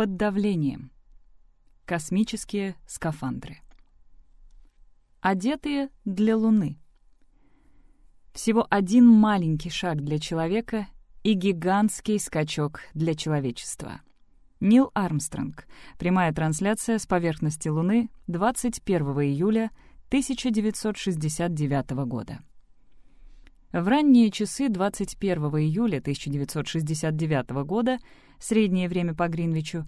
Под давлением. Космические скафандры. Одетые для Луны. Всего один маленький шаг для человека и гигантский скачок для человечества. Нил Армстронг. Прямая трансляция с поверхности Луны 21 июля 1969 года. В ранние часы 21 июля 1969 года, среднее время по Гринвичу,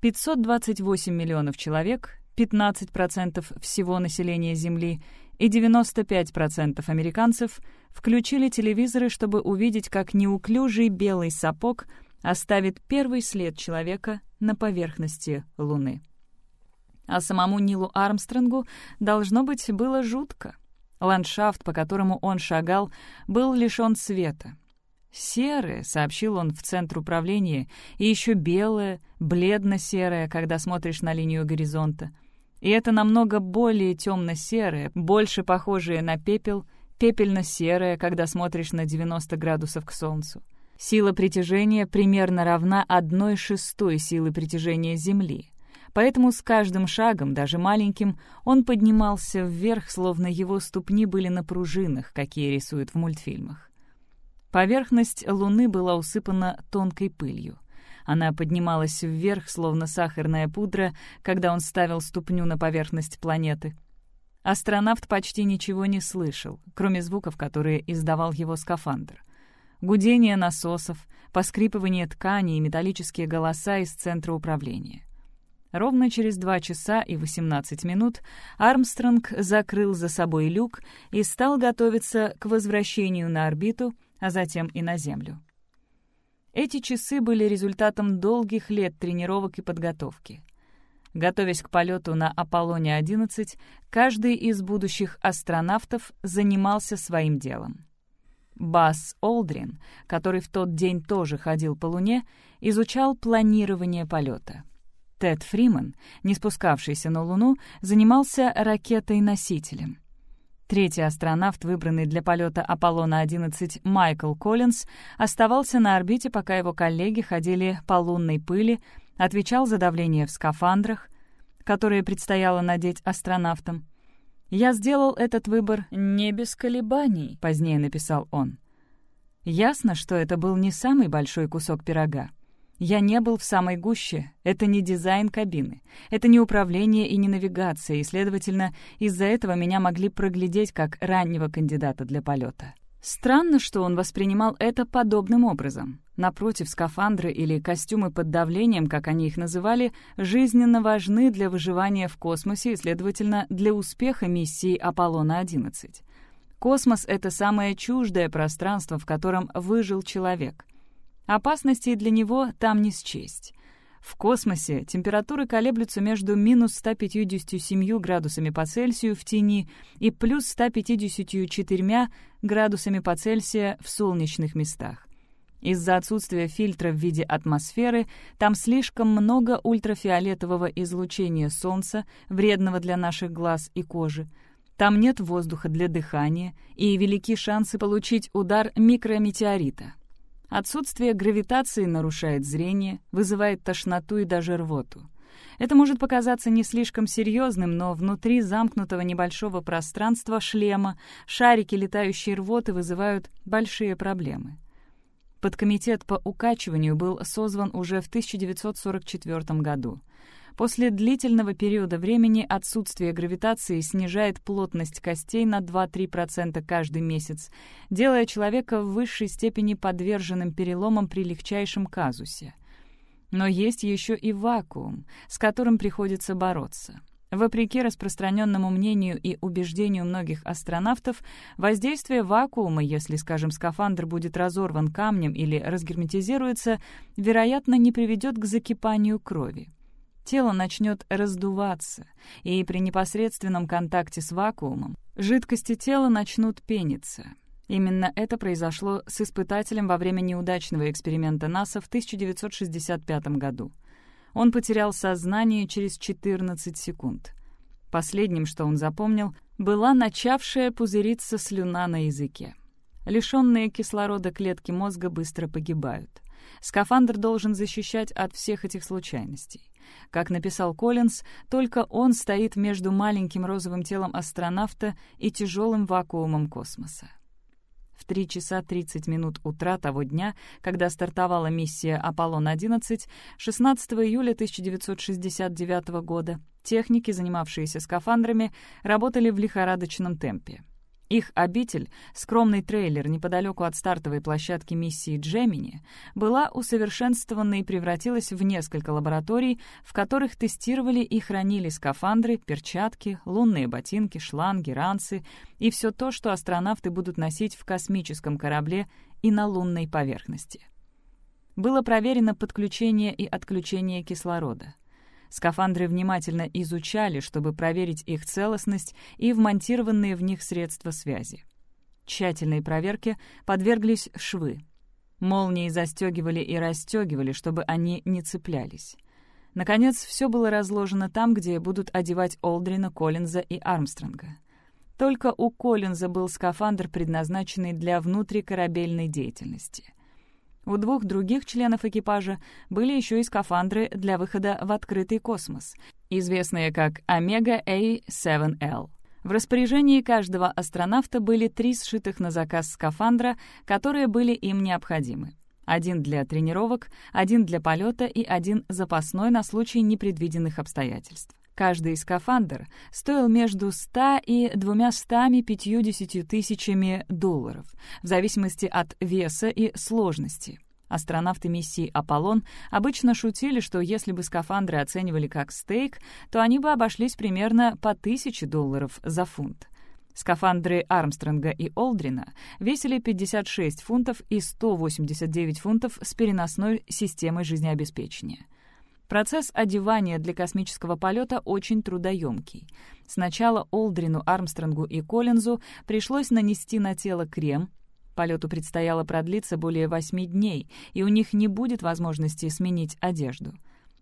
528 миллионов человек, 15% всего населения Земли и 95% американцев включили телевизоры, чтобы увидеть, как неуклюжий белый сапог оставит первый след человека на поверхности Луны. А самому Нилу Армстронгу, должно быть, было жутко. Ландшафт, по которому он шагал, был лишён света. «Серое», — сообщил он в центр управления, и еще белое, бледно-серое, когда смотришь на линию горизонта — и это намного более темно-серое, больше похожее на пепел, пепельно-серое, когда смотришь на 90 градусов к Солнцу. Сила притяжения примерно равна одной шестой силы притяжения Земли. Поэтому с каждым шагом, даже маленьким, он поднимался вверх, словно его ступни были на пружинах, какие рисуют в мультфильмах. Поверхность Луны была усыпана тонкой пылью. Она поднималась вверх, словно сахарная пудра, когда он ставил ступню на поверхность планеты. Астронавт почти ничего не слышал, кроме звуков, которые издавал его скафандр. Гудение насосов, поскрипывание ткани и металлические голоса из центра управления. Ровно через два часа и 18 минут Армстронг закрыл за собой люк и стал готовиться к возвращению на орбиту, а затем и на Землю. Эти часы были результатом долгих лет тренировок и подготовки. Готовясь к полету на Аполлоне-11, каждый из будущих астронавтов занимался своим делом. Бас Олдрин, который в тот день тоже ходил по Луне, изучал планирование полета. Тед Фриман, не спускавшийся на Луну, занимался ракетой-носителем — Третий астронавт, выбранный для полета Аполлона-11 Майкл Коллинз, оставался на орбите, пока его коллеги ходили по лунной пыли, отвечал за давление в скафандрах, которые предстояло надеть астронавтам. «Я сделал этот выбор не без колебаний», — позднее написал он. Ясно, что это был не самый большой кусок пирога. Я не был в самой гуще. Это не дизайн кабины. Это не управление и не навигация, и, следовательно, из-за этого меня могли проглядеть как раннего кандидата для полета. Странно, что он воспринимал это подобным образом. Напротив, скафандры или костюмы под давлением, как они их называли, жизненно важны для выживания в космосе и, следовательно, для успеха миссии Аполлона-11. Космос — это самое чуждое пространство, в котором выжил человек — Опасностей для него там не счесть. В космосе температуры колеблются между минус 157 градусами по Цельсию в тени и плюс 154 градусами по Цельсию в солнечных местах. Из-за отсутствия фильтра в виде атмосферы там слишком много ультрафиолетового излучения Солнца, вредного для наших глаз и кожи. Там нет воздуха для дыхания и велики шансы получить удар микрометеорита. Отсутствие гравитации нарушает зрение, вызывает тошноту и даже рвоту. Это может показаться не слишком серьезным, но внутри замкнутого небольшого пространства шлема шарики летающей рвоты вызывают большие проблемы. Подкомитет по укачиванию был созван уже в 1944 году — После длительного периода времени отсутствие гравитации снижает плотность костей на 2-3% каждый месяц, делая человека в высшей степени подверженным переломам при легчайшем казусе. Но есть еще и вакуум, с которым приходится бороться. Вопреки распространенному мнению и убеждению многих астронавтов, воздействие вакуума, если, скажем, скафандр будет разорван камнем или разгерметизируется, вероятно, не приведет к закипанию крови тело начнет раздуваться, и при непосредственном контакте с вакуумом жидкости тела начнут пениться. Именно это произошло с испытателем во время неудачного эксперимента НАСА в 1965 году. Он потерял сознание через 14 секунд. Последним, что он запомнил, была начавшая пузыриться слюна на языке. Лишенные кислорода клетки мозга быстро погибают. Скафандр должен защищать от всех этих случайностей. Как написал Коллинз, только он стоит между маленьким розовым телом астронавта и тяжелым вакуумом космоса. В 3 часа 30 минут утра того дня, когда стартовала миссия «Аполлон-11», 16 июля 1969 года, техники, занимавшиеся скафандрами, работали в лихорадочном темпе. Их обитель, скромный трейлер неподалеку от стартовой площадки миссии «Джемини», была усовершенствована и превратилась в несколько лабораторий, в которых тестировали и хранили скафандры, перчатки, лунные ботинки, шланги, ранцы и все то, что астронавты будут носить в космическом корабле и на лунной поверхности. Было проверено подключение и отключение кислорода — Скафандры внимательно изучали, чтобы проверить их целостность и вмонтированные в них средства связи. Тщательной проверке подверглись швы. Молнии застегивали и расстегивали, чтобы они не цеплялись. Наконец, все было разложено там, где будут одевать Олдрина, Коллинза и Армстронга. Только у Коллинза был скафандр, предназначенный для внутрикорабельной деятельности. У двух других членов экипажа были еще и скафандры для выхода в открытый космос, известные как Омега-A7L. В распоряжении каждого астронавта были три сшитых на заказ скафандра, которые были им необходимы. Один для тренировок, один для полета и один запасной на случай непредвиденных обстоятельств. Каждый скафандр стоил между 100 и 250 тысячами долларов, в зависимости от веса и сложности. Астронавты миссии «Аполлон» обычно шутили, что если бы скафандры оценивали как стейк, то они бы обошлись примерно по 1000 долларов за фунт. Скафандры Армстронга и Олдрина весили 56 фунтов и 189 фунтов с переносной системой жизнеобеспечения. Процесс одевания для космического полета очень трудоемкий. Сначала Олдрину, Армстронгу и Коллинзу пришлось нанести на тело крем. Полету предстояло продлиться более восьми дней, и у них не будет возможности сменить одежду.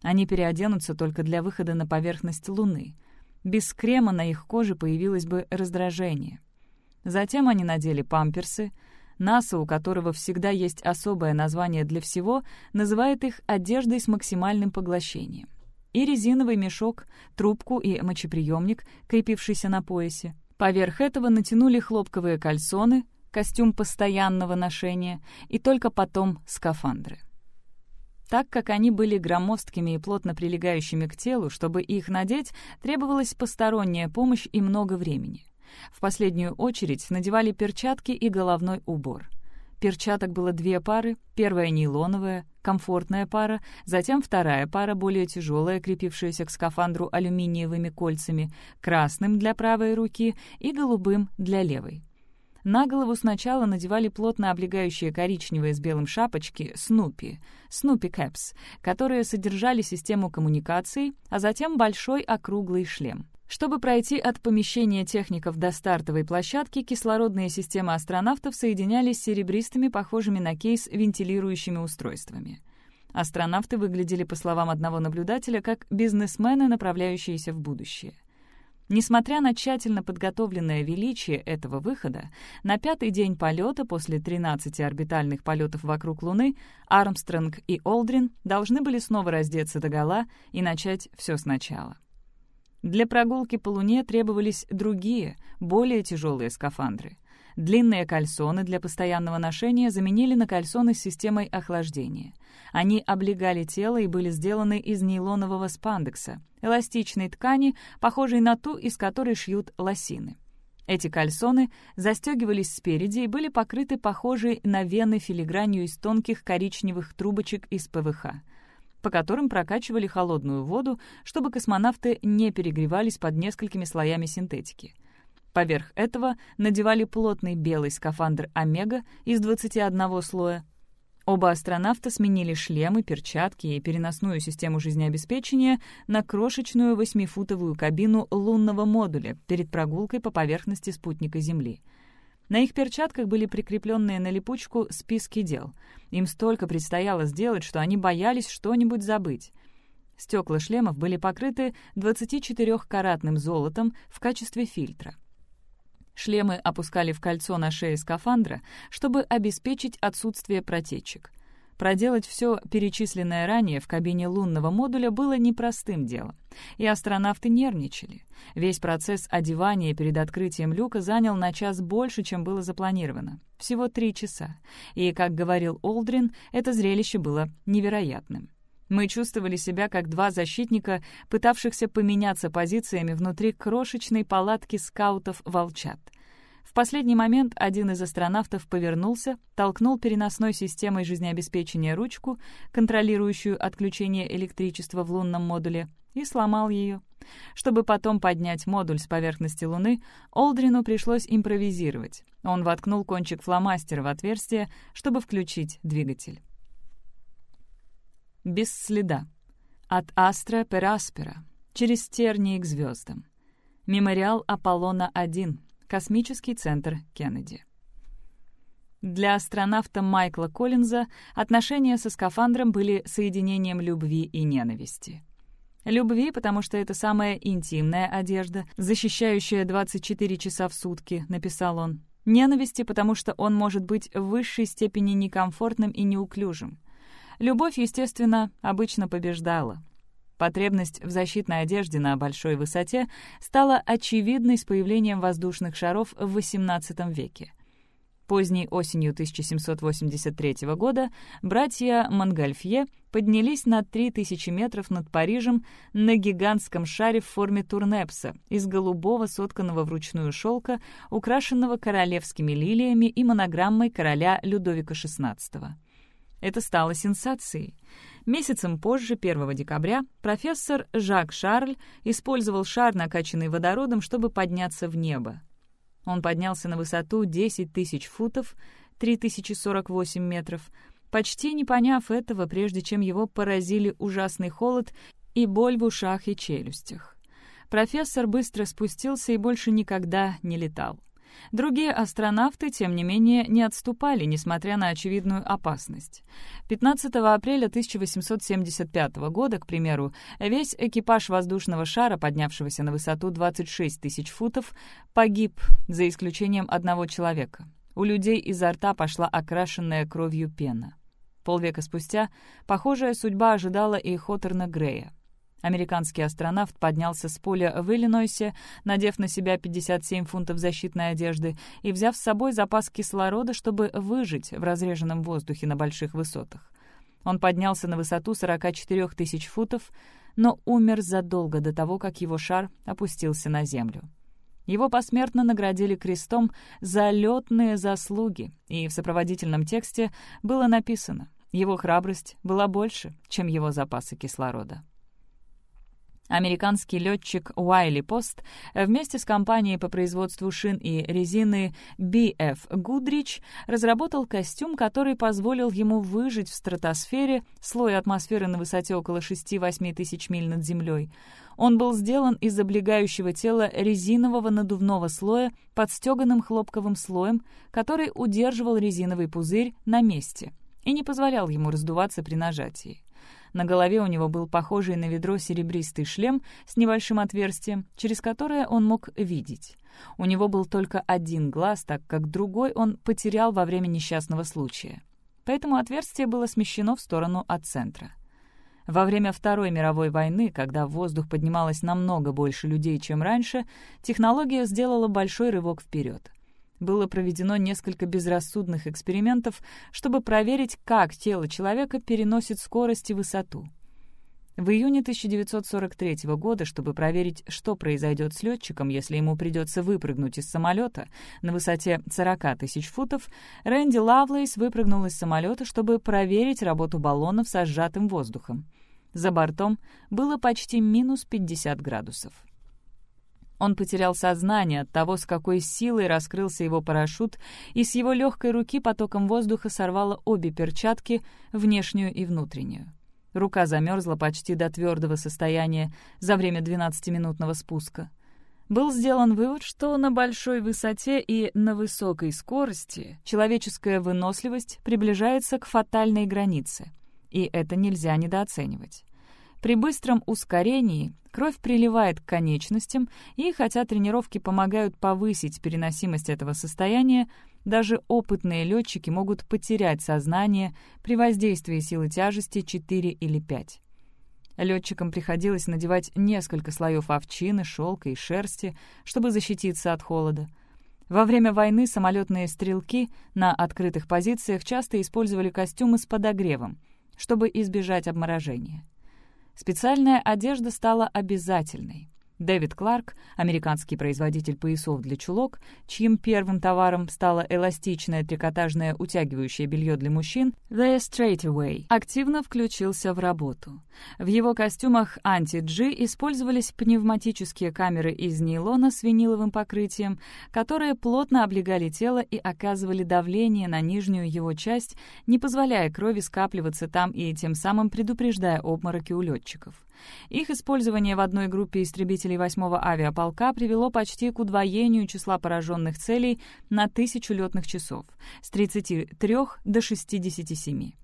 Они переоденутся только для выхода на поверхность Луны. Без крема на их коже появилось бы раздражение. Затем они надели памперсы — НАСА, у которого всегда есть особое название для всего, называет их одеждой с максимальным поглощением. И резиновый мешок, трубку и мочеприемник, крепившийся на поясе. Поверх этого натянули хлопковые кальсоны, костюм постоянного ношения и только потом скафандры. Так как они были громоздкими и плотно прилегающими к телу, чтобы их надеть, требовалась посторонняя помощь и много времени. В последнюю очередь надевали перчатки и головной убор. Перчаток было две пары, первая нейлоновая, комфортная пара, затем вторая пара, более тяжелая, крепившаяся к скафандру алюминиевыми кольцами, красным для правой руки и голубым для левой. На голову сначала надевали плотно облегающие коричневые с белым шапочки «Снупи» — «Снупи Кэпс», которые содержали систему коммуникаций, а затем большой округлый шлем. Чтобы пройти от помещения техников до стартовой площадки, кислородные системы астронавтов соединялись с серебристыми, похожими на кейс, вентилирующими устройствами. Астронавты выглядели, по словам одного наблюдателя, как бизнесмены, направляющиеся в будущее. Несмотря на тщательно подготовленное величие этого выхода, на пятый день полета после 13 орбитальных полетов вокруг Луны Армстронг и Олдрин должны были снова раздеться догола и начать все сначала. Для прогулки по Луне требовались другие, более тяжелые скафандры. Длинные кальсоны для постоянного ношения заменили на кальсоны с системой охлаждения. Они облегали тело и были сделаны из нейлонового спандекса, эластичной ткани, похожей на ту, из которой шьют лосины. Эти кальсоны застегивались спереди и были покрыты похожей на вены филигранью из тонких коричневых трубочек из ПВХ — по которым прокачивали холодную воду, чтобы космонавты не перегревались под несколькими слоями синтетики. Поверх этого надевали плотный белый скафандр «Омега» из 21 слоя. Оба астронавта сменили шлемы, перчатки и переносную систему жизнеобеспечения на крошечную восьмифутовую кабину лунного модуля перед прогулкой по поверхности спутника Земли — на их перчатках были прикрепленные на липучку списки дел. Им столько предстояло сделать, что они боялись что-нибудь забыть. Стекла шлемов были покрыты 24-каратным золотом в качестве фильтра. Шлемы опускали в кольцо на шее скафандра, чтобы обеспечить отсутствие протечек. Проделать все перечисленное ранее в кабине лунного модуля было непростым делом, и астронавты нервничали. Весь процесс одевания перед открытием люка занял на час больше, чем было запланировано. Всего три часа. И, как говорил Олдрин, это зрелище было невероятным. Мы чувствовали себя как два защитника, пытавшихся поменяться позициями внутри крошечной палатки скаутов-волчат. Последний момент один из астронавтов повернулся, толкнул переносной системой жизнеобеспечения ручку, контролирующую отключение электричества в лунном модуле, и сломал ее. Чтобы потом поднять модуль с поверхности Луны, Олдрину пришлось импровизировать. Он воткнул кончик фломастера в отверстие, чтобы включить двигатель. Без следа. От Астра Пераспера. Через тернии к звездам. Мемориал Аполлона-1. Космический центр Кеннеди. Для астронавта Майкла Коллинза отношения со скафандром были соединением любви и ненависти. Любви, потому что это самая интимная одежда, защищающая 24 часа в сутки, написал он. Ненависти, потому что он может быть в высшей степени некомфортным и неуклюжим. Любовь, естественно, обычно побеждала. Потребность в защитной одежде на большой высоте стала очевидной с появлением воздушных шаров в XVIII веке. Поздней осенью 1783 года братья Монгольфье поднялись на 3000 метров над Парижем на гигантском шаре в форме турнепса из голубого сотканного вручную шелка, украшенного королевскими лилиями и монограммой короля Людовика XVI. Это стало сенсацией. Месяцем позже, 1 декабря, профессор Жак Шарль использовал шар, накачанный водородом, чтобы подняться в небо. Он поднялся на высоту 10 тысяч футов, 3048 метров, почти не поняв этого, прежде чем его поразили ужасный холод и боль в ушах и челюстях. Профессор быстро спустился и больше никогда не летал. Другие астронавты, тем не менее, не отступали, несмотря на очевидную опасность. 15 апреля 1875 года, к примеру, весь экипаж воздушного шара, поднявшегося на высоту 26 тысяч футов, погиб, за исключением одного человека. У людей изо рта пошла окрашенная кровью пена. Полвека спустя похожая судьба ожидала и Хоторна Грея. Американский астронавт поднялся с поля в Иллинойсе, надев на себя 57 фунтов защитной одежды и взяв с собой запас кислорода, чтобы выжить в разреженном воздухе на больших высотах. Он поднялся на высоту 44 тысяч футов, но умер задолго до того, как его шар опустился на Землю. Его посмертно наградили крестом за летные заслуги, и в сопроводительном тексте было написано «Его храбрость была больше, чем его запасы кислорода». Американский летчик Уайли Пост вместе с компанией по производству шин и резины BF Goodrich разработал костюм, который позволил ему выжить в стратосфере, слой атмосферы на высоте около 6-8 тысяч миль над землей. Он был сделан из облегающего тела резинового надувного слоя под стеганым хлопковым слоем, который удерживал резиновый пузырь на месте и не позволял ему раздуваться при нажатии. На голове у него был похожий на ведро серебристый шлем с небольшим отверстием, через которое он мог видеть. У него был только один глаз, так как другой он потерял во время несчастного случая. Поэтому отверстие было смещено в сторону от центра. Во время Второй мировой войны, когда в воздух поднималось намного больше людей, чем раньше, технология сделала большой рывок вперед было проведено несколько безрассудных экспериментов, чтобы проверить, как тело человека переносит скорость и высоту. В июне 1943 года, чтобы проверить, что произойдет с летчиком, если ему придется выпрыгнуть из самолета на высоте 40 тысяч футов, Рэнди Лавлейс выпрыгнул из самолета, чтобы проверить работу баллонов со сжатым воздухом. За бортом было почти минус 50 градусов. Он потерял сознание от того, с какой силой раскрылся его парашют, и с его легкой руки потоком воздуха сорвало обе перчатки, внешнюю и внутреннюю. Рука замерзла почти до твердого состояния за время 12-минутного спуска. Был сделан вывод, что на большой высоте и на высокой скорости человеческая выносливость приближается к фатальной границе, и это нельзя недооценивать. При быстром ускорении кровь приливает к конечностям, и хотя тренировки помогают повысить переносимость этого состояния, даже опытные летчики могут потерять сознание при воздействии силы тяжести 4 или 5. Летчикам приходилось надевать несколько слоев овчины, шелка и шерсти, чтобы защититься от холода. Во время войны самолетные стрелки на открытых позициях часто использовали костюмы с подогревом, чтобы избежать обморожения. Специальная одежда стала обязательной. Дэвид Кларк, американский производитель поясов для чулок, чьим первым товаром стало эластичное трикотажное утягивающее белье для мужчин, The Straightaway, активно включился в работу. В его костюмах анти-G использовались пневматические камеры из нейлона с виниловым покрытием, которые плотно облегали тело и оказывали давление на нижнюю его часть, не позволяя крови скапливаться там и тем самым предупреждая обмороки у летчиков. Их использование в одной группе истребителей 8-го авиаполка привело почти к удвоению числа пораженных целей на тысячу летных часов с 33 до 67.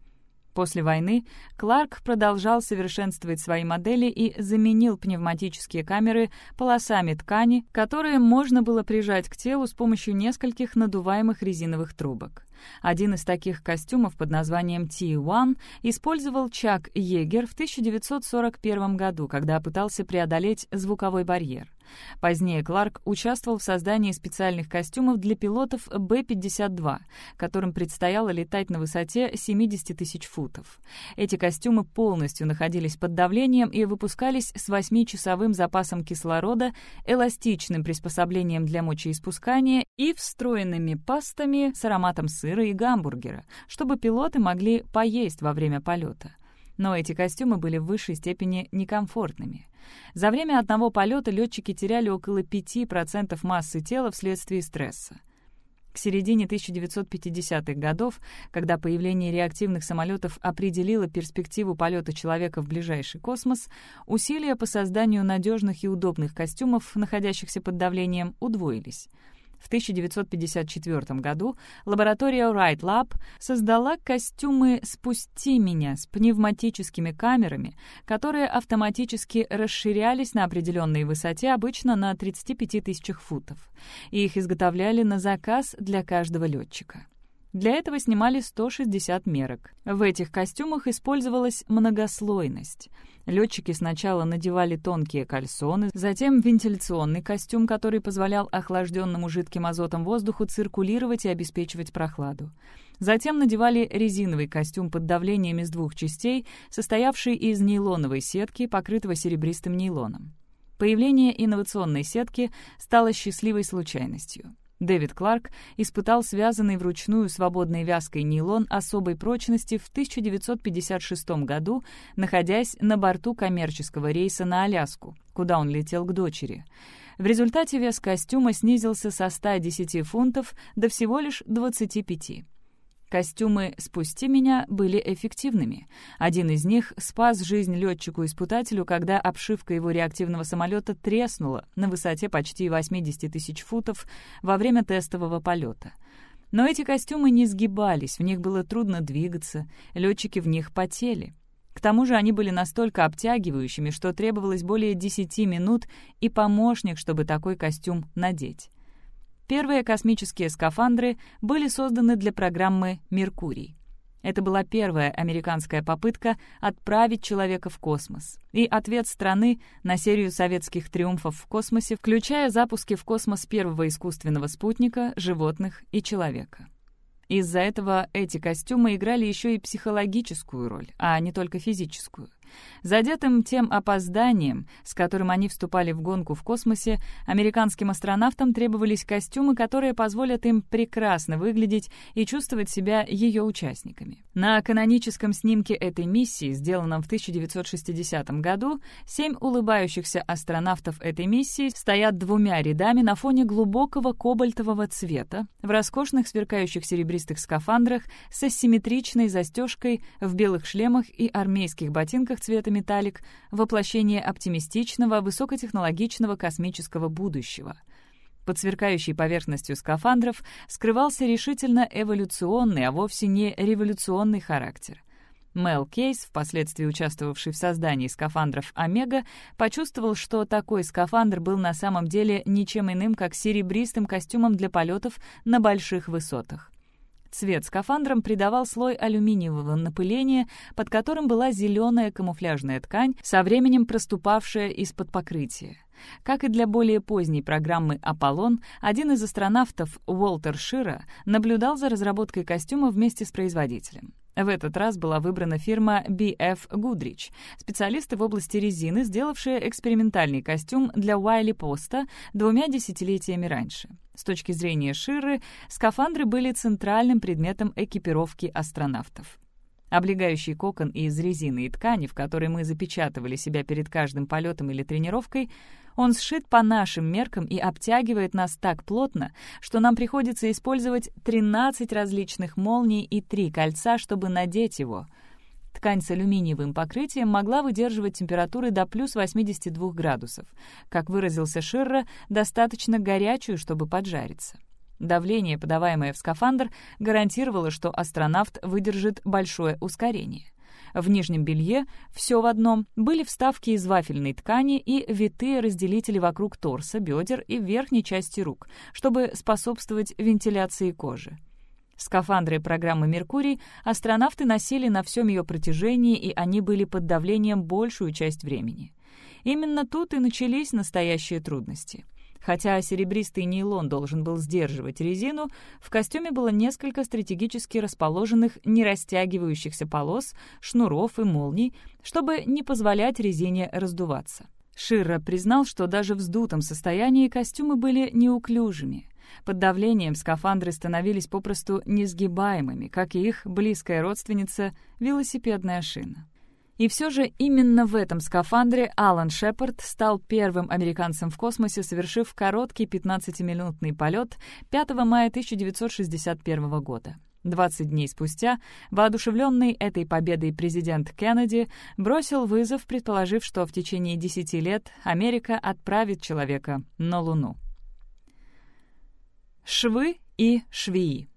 После войны Кларк продолжал совершенствовать свои модели и заменил пневматические камеры полосами ткани, которые можно было прижать к телу с помощью нескольких надуваемых резиновых трубок. Один из таких костюмов под названием T-1 использовал Чак Егер в 1941 году, когда пытался преодолеть звуковой барьер. Позднее Кларк участвовал в создании специальных костюмов для пилотов Б-52, которым предстояло летать на высоте 70 тысяч футов. Эти костюмы полностью находились под давлением и выпускались с 8-часовым запасом кислорода, эластичным приспособлением для мочеиспускания и встроенными пастами с ароматом сыра и гамбургера, чтобы пилоты могли поесть во время полета. Но эти костюмы были в высшей степени некомфортными. За время одного полета летчики теряли около 5% массы тела вследствие стресса. К середине 1950-х годов, когда появление реактивных самолетов определило перспективу полета человека в ближайший космос, усилия по созданию надежных и удобных костюмов, находящихся под давлением, удвоились. В 1954 году лаборатория Wright Lab создала костюмы «Спусти меня» с пневматическими камерами, которые автоматически расширялись на определенной высоте, обычно на 35 тысячах футов. И их изготовляли на заказ для каждого летчика. Для этого снимали 160 мерок. В этих костюмах использовалась многослойность. Летчики сначала надевали тонкие кальсоны, затем вентиляционный костюм, который позволял охлажденному жидким азотом воздуху циркулировать и обеспечивать прохладу. Затем надевали резиновый костюм под давлением из двух частей, состоявший из нейлоновой сетки, покрытого серебристым нейлоном. Появление инновационной сетки стало счастливой случайностью. Дэвид Кларк испытал связанный вручную свободной вязкой нейлон особой прочности в 1956 году, находясь на борту коммерческого рейса на Аляску, куда он летел к дочери. В результате вес костюма снизился со 110 фунтов до всего лишь 25. Костюмы «Спусти меня» были эффективными. Один из них спас жизнь летчику-испытателю, когда обшивка его реактивного самолета треснула на высоте почти 80 тысяч футов во время тестового полета. Но эти костюмы не сгибались, в них было трудно двигаться, летчики в них потели. К тому же они были настолько обтягивающими, что требовалось более 10 минут и помощник, чтобы такой костюм надеть. Первые космические скафандры были созданы для программы «Меркурий». Это была первая американская попытка отправить человека в космос и ответ страны на серию советских триумфов в космосе, включая запуски в космос первого искусственного спутника, животных и человека. Из-за этого эти костюмы играли еще и психологическую роль, а не только физическую. Задетым тем опозданием, с которым они вступали в гонку в космосе, американским астронавтам требовались костюмы, которые позволят им прекрасно выглядеть и чувствовать себя ее участниками. На каноническом снимке этой миссии, сделанном в 1960 году, семь улыбающихся астронавтов этой миссии стоят двумя рядами на фоне глубокого кобальтового цвета, в роскошных сверкающих серебристых скафандрах с асимметричной застежкой, в белых шлемах и армейских ботинках цвета металлик — воплощение оптимистичного, высокотехнологичного космического будущего. Под сверкающей поверхностью скафандров скрывался решительно эволюционный, а вовсе не революционный характер. Мел Кейс, впоследствии участвовавший в создании скафандров «Омега», почувствовал, что такой скафандр был на самом деле ничем иным, как серебристым костюмом для полетов на больших высотах. Цвет скафандрам придавал слой алюминиевого напыления, под которым была зеленая камуфляжная ткань, со временем проступавшая из-под покрытия. Как и для более поздней программы «Аполлон», один из астронавтов, Уолтер Шира, наблюдал за разработкой костюма вместе с производителем. В этот раз была выбрана фирма BF Goodrich, специалисты в области резины, сделавшие экспериментальный костюм для Уайли Поста двумя десятилетиями раньше. С точки зрения Ширы, скафандры были центральным предметом экипировки астронавтов. Облегающий кокон из резины и ткани, в который мы запечатывали себя перед каждым полетом или тренировкой, он сшит по нашим меркам и обтягивает нас так плотно, что нам приходится использовать 13 различных молний и 3 кольца, чтобы надеть его. Ткань с алюминиевым покрытием могла выдерживать температуры до плюс 82 градусов. Как выразился Ширра, достаточно горячую, чтобы поджариться. Давление, подаваемое в скафандр, гарантировало, что астронавт выдержит большое ускорение. В нижнем белье, все в одном, были вставки из вафельной ткани и витые разделители вокруг торса, бедер и верхней части рук, чтобы способствовать вентиляции кожи. Скафандры программы «Меркурий» астронавты носили на всем ее протяжении, и они были под давлением большую часть времени. Именно тут и начались настоящие трудности — Хотя серебристый нейлон должен был сдерживать резину, в костюме было несколько стратегически расположенных нерастягивающихся полос, шнуров и молний, чтобы не позволять резине раздуваться. Ширра признал, что даже в сдутом состоянии костюмы были неуклюжими. Под давлением скафандры становились попросту несгибаемыми, как и их близкая родственница — велосипедная шина. И все же именно в этом скафандре Алан Шепард стал первым американцем в космосе, совершив короткий 15-минутный полет 5 мая 1961 года. 20 дней спустя, воодушевленный этой победой президент Кеннеди бросил вызов, предположив, что в течение 10 лет Америка отправит человека на Луну. Швы и швеи.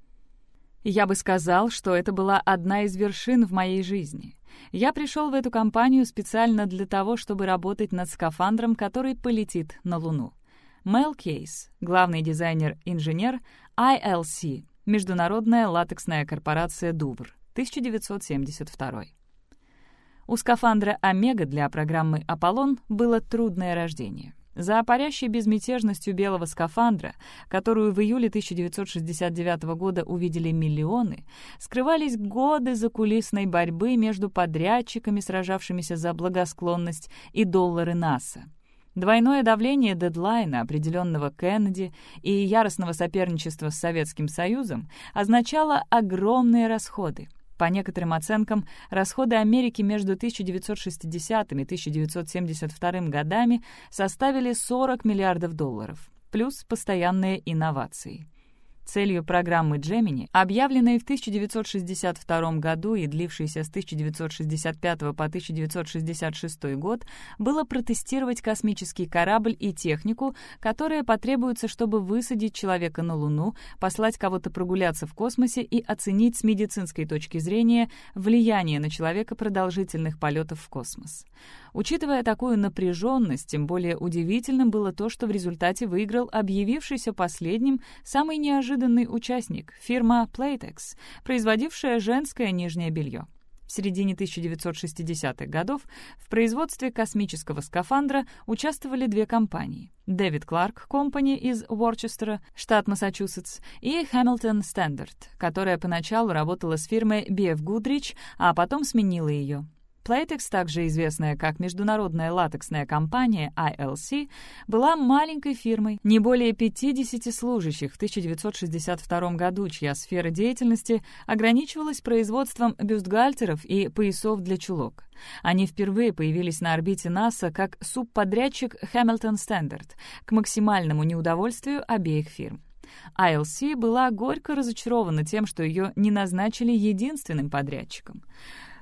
Я бы сказал, что это была одна из вершин в моей жизни — я пришел в эту компанию специально для того, чтобы работать над скафандром, который полетит на Луну. Мел Кейс, главный дизайнер-инженер ILC, Международная латексная корпорация «Дувр», 1972. У скафандра «Омега» для программы «Аполлон» было трудное рождение — за парящей безмятежностью белого скафандра, которую в июле 1969 года увидели миллионы, скрывались годы закулисной борьбы между подрядчиками, сражавшимися за благосклонность, и доллары НАСА. Двойное давление дедлайна, определенного Кеннеди, и яростного соперничества с Советским Союзом означало огромные расходы. По некоторым оценкам, расходы Америки между 1960 и 1972 годами составили 40 миллиардов долларов, плюс постоянные инновации. Целью программы Gemini, объявленной в 1962 году и длившейся с 1965 по 1966 год, было протестировать космический корабль и технику, которые потребуются, чтобы высадить человека на Луну, послать кого-то прогуляться в космосе и оценить с медицинской точки зрения влияние на человека продолжительных полетов в космос. Учитывая такую напряженность, тем более удивительным было то, что в результате выиграл объявившийся последним самый неожиданный участник — фирма Playtex, производившая женское нижнее белье. В середине 1960-х годов в производстве космического скафандра участвовали две компании — Дэвид Кларк Компани из Уорчестера, штат Массачусетс, и Hamilton Standard, которая поначалу работала с фирмой BF Goodrich, а потом сменила ее. Playtex, также известная как международная латексная компания ILC, была маленькой фирмой, не более 50 служащих в 1962 году, чья сфера деятельности ограничивалась производством бюстгальтеров и поясов для чулок. Они впервые появились на орбите НАСА как субподрядчик Hamilton Standard к максимальному неудовольствию обеих фирм. ILC была горько разочарована тем, что ее не назначили единственным подрядчиком.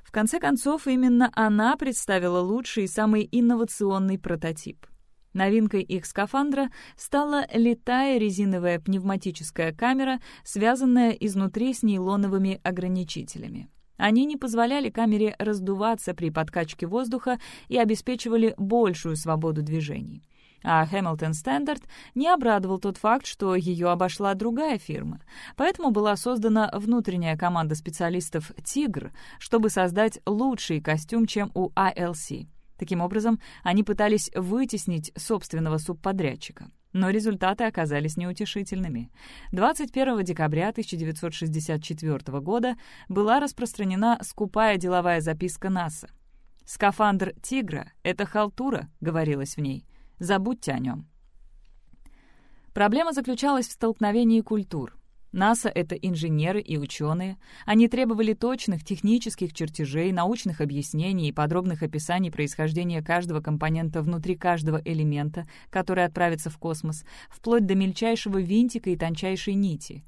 В конце концов, именно она представила лучший и самый инновационный прототип. Новинкой их скафандра стала летая резиновая пневматическая камера, связанная изнутри с нейлоновыми ограничителями. Они не позволяли камере раздуваться при подкачке воздуха и обеспечивали большую свободу движений. А Hamilton Standard не обрадовал тот факт, что ее обошла другая фирма. Поэтому была создана внутренняя команда специалистов «Тигр», чтобы создать лучший костюм, чем у ILC. Таким образом, они пытались вытеснить собственного субподрядчика. Но результаты оказались неутешительными. 21 декабря 1964 года была распространена скупая деловая записка НАСА. «Скафандр «Тигра» — это халтура», — говорилось в ней. Забудьте о нем. Проблема заключалась в столкновении культур. НАСА — это инженеры и ученые. Они требовали точных технических чертежей, научных объяснений и подробных описаний происхождения каждого компонента внутри каждого элемента, который отправится в космос, вплоть до мельчайшего винтика и тончайшей нити.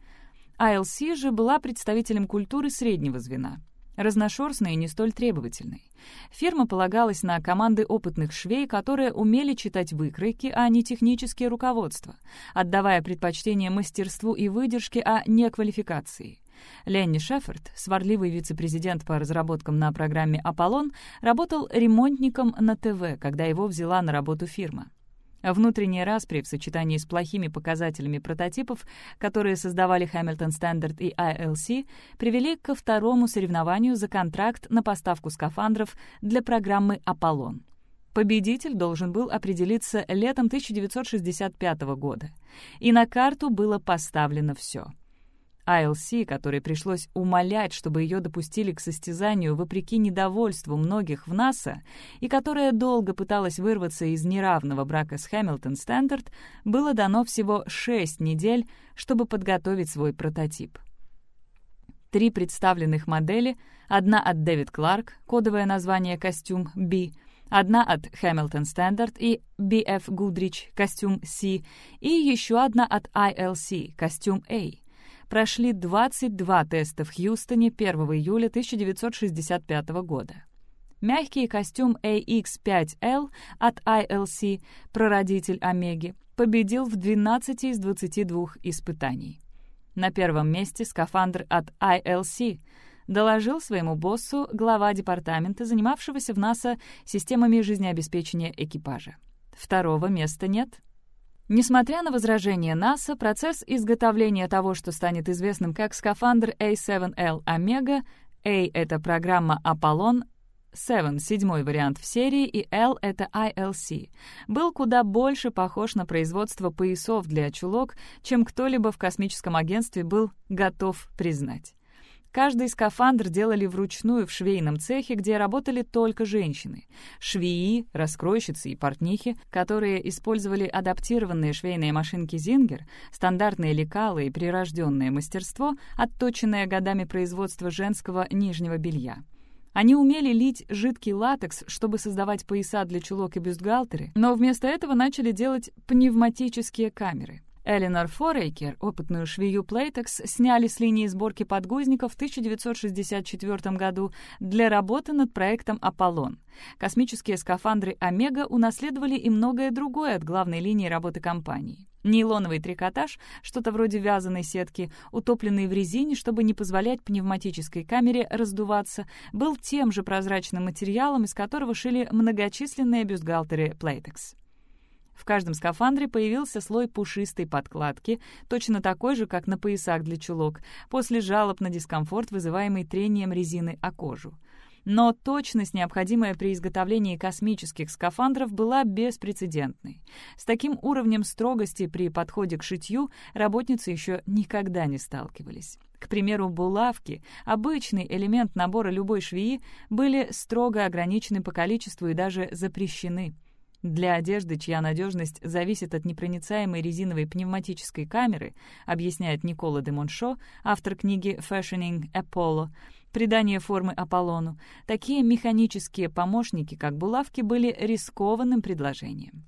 ILC же была представителем культуры среднего звена — разношерстной и не столь требовательной. Фирма полагалась на команды опытных швей, которые умели читать выкройки, а не технические руководства, отдавая предпочтение мастерству и выдержке, а не квалификации. Ленни Шеффорд, сварливый вице-президент по разработкам на программе «Аполлон», работал ремонтником на ТВ, когда его взяла на работу фирма. Внутренние распри в сочетании с плохими показателями прототипов, которые создавали Hamilton Standard и ILC, привели ко второму соревнованию за контракт на поставку скафандров для программы «Аполлон». Победитель должен был определиться летом 1965 года. И на карту было поставлено все — ILC, которой пришлось умолять, чтобы ее допустили к состязанию вопреки недовольству многих в НАСА, и которая долго пыталась вырваться из неравного брака с Hamilton Standard, было дано всего 6 недель, чтобы подготовить свой прототип. Три представленных модели, одна от David Clark, кодовое название костюм B, одна от Hamilton Standard и BF Goodrich, костюм C, и еще одна от ILC, костюм A — прошли 22 теста в Хьюстоне 1 июля 1965 года. Мягкий костюм AX5L от ILC, прародитель Омеги, победил в 12 из 22 испытаний. На первом месте скафандр от ILC доложил своему боссу глава департамента, занимавшегося в НАСА системами жизнеобеспечения экипажа. Второго места нет. Несмотря на возражения НАСА, процесс изготовления того, что станет известным как скафандр A7L Omega, A — это программа Аполлон, 7 — седьмой вариант в серии, и L — это ILC, был куда больше похож на производство поясов для чулок, чем кто-либо в космическом агентстве был готов признать. Каждый скафандр делали вручную в швейном цехе, где работали только женщины. Швеи, раскройщицы и портнихи, которые использовали адаптированные швейные машинки «Зингер», стандартные лекалы и прирожденное мастерство, отточенное годами производства женского нижнего белья. Они умели лить жидкий латекс, чтобы создавать пояса для чулок и бюстгальтеры, но вместо этого начали делать пневматические камеры. Эленор Форейкер, опытную швею Плейтекс, сняли с линии сборки подгузников в 1964 году для работы над проектом «Аполлон». Космические скафандры «Омега» унаследовали и многое другое от главной линии работы компании. Нейлоновый трикотаж, что-то вроде вязаной сетки, утопленный в резине, чтобы не позволять пневматической камере раздуваться, был тем же прозрачным материалом, из которого шили многочисленные бюстгальтеры Playtex. В каждом скафандре появился слой пушистой подкладки, точно такой же, как на поясах для чулок, после жалоб на дискомфорт, вызываемый трением резины о кожу. Но точность, необходимая при изготовлении космических скафандров, была беспрецедентной. С таким уровнем строгости при подходе к шитью работницы еще никогда не сталкивались. К примеру, булавки, обычный элемент набора любой швеи, были строго ограничены по количеству и даже запрещены. Для одежды, чья надежность зависит от непроницаемой резиновой пневматической камеры, объясняет Никола де Моншо, автор книги «Fashioning Apollo», придание формы Аполлону, такие механические помощники, как булавки, были рискованным предложением.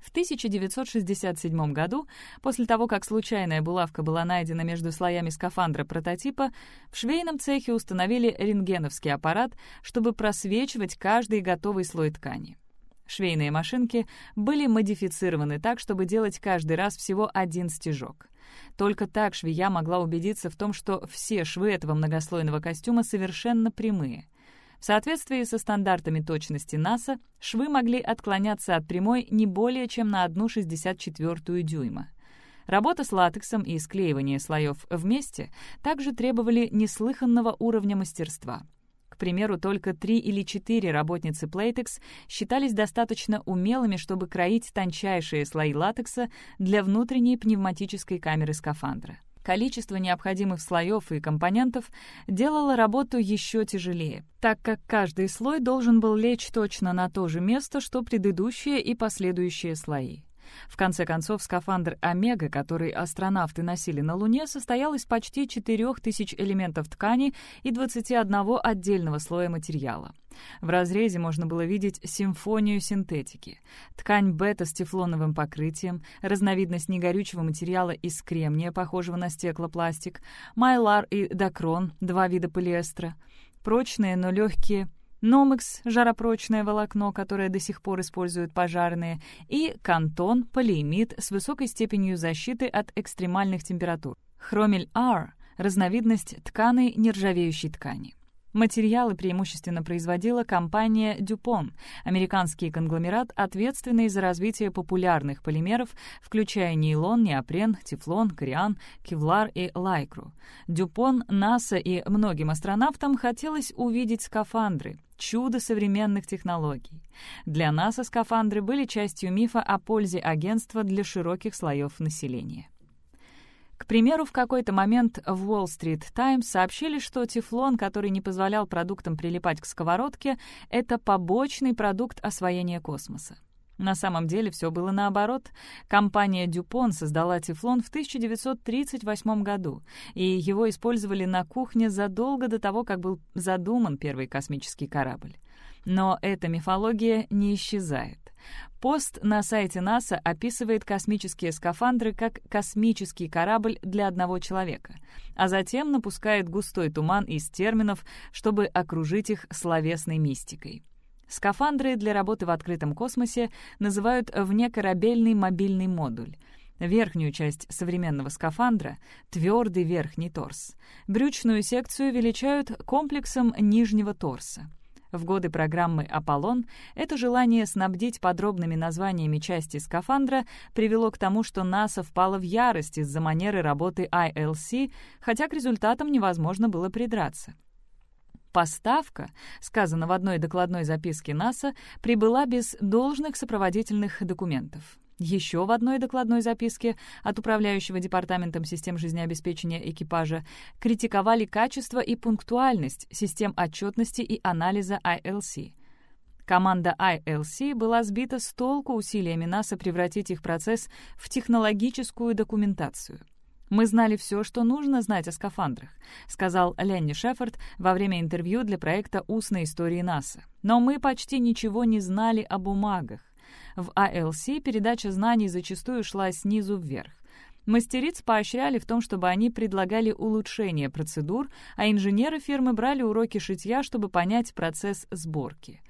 В 1967 году, после того, как случайная булавка была найдена между слоями скафандра прототипа, в швейном цехе установили рентгеновский аппарат, чтобы просвечивать каждый готовый слой ткани. Швейные машинки были модифицированы так, чтобы делать каждый раз всего один стежок. Только так швея могла убедиться в том, что все швы этого многослойного костюма совершенно прямые. В соответствии со стандартами точности НАСА, швы могли отклоняться от прямой не более чем на 1,64 дюйма. Работа с латексом и склеивание слоев вместе также требовали неслыханного уровня мастерства. К примеру, только три или четыре работницы Playtex считались достаточно умелыми, чтобы кроить тончайшие слои латекса для внутренней пневматической камеры скафандра. Количество необходимых слоев и компонентов делало работу еще тяжелее, так как каждый слой должен был лечь точно на то же место, что предыдущие и последующие слои. В конце концов, скафандр «Омега», который астронавты носили на Луне, состоял из почти 4000 элементов ткани и 21 отдельного слоя материала. В разрезе можно было видеть симфонию синтетики. Ткань бета с тефлоновым покрытием, разновидность негорючего материала из кремния, похожего на стеклопластик, майлар и докрон, два вида полиэстера, прочные, но легкие Номекс — жаропрочное волокно, которое до сих пор используют пожарные, и кантон — полиэмид с высокой степенью защиты от экстремальных температур. Хромель R — разновидность тканой нержавеющей ткани. Материалы преимущественно производила компания DuPont, американский конгломерат, ответственный за развитие популярных полимеров, включая нейлон, неопрен, тефлон, кориан, кевлар и лайкру. DuPont, НАСА и многим астронавтам хотелось увидеть скафандры, чудо современных технологий. Для НАСА скафандры были частью мифа о пользе агентства для широких слоев населения. К примеру, в какой-то момент в Wall Street Times сообщили, что тефлон, который не позволял продуктам прилипать к сковородке, это побочный продукт освоения космоса. На самом деле все было наоборот. Компания DuPont создала тефлон в 1938 году, и его использовали на кухне задолго до того, как был задуман первый космический корабль. Но эта мифология не исчезает. Пост на сайте НАСА описывает космические скафандры как космический корабль для одного человека, а затем напускает густой туман из терминов, чтобы окружить их словесной мистикой. Скафандры для работы в открытом космосе называют внекорабельный мобильный модуль. Верхнюю часть современного скафандра — твердый верхний торс. Брючную секцию величают комплексом нижнего торса. В годы программы «Аполлон» это желание снабдить подробными названиями части скафандра привело к тому, что НАСА впало в ярость из-за манеры работы ILC, хотя к результатам невозможно было придраться. Поставка, сказано в одной докладной записке НАСА, прибыла без должных сопроводительных документов. Еще в одной докладной записке от управляющего департаментом систем жизнеобеспечения экипажа критиковали качество и пунктуальность систем отчетности и анализа ILC. Команда ILC была сбита с толку усилиями НАСА превратить их процесс в технологическую документацию. «Мы знали все, что нужно знать о скафандрах», сказал Ленни Шеффорд во время интервью для проекта «Устной истории НАСА». «Но мы почти ничего не знали о бумагах. В ALC а передача знаний зачастую шла снизу вверх. Мастериц поощряли в том, чтобы они предлагали улучшение процедур, а инженеры фирмы брали уроки шитья, чтобы понять процесс сборки.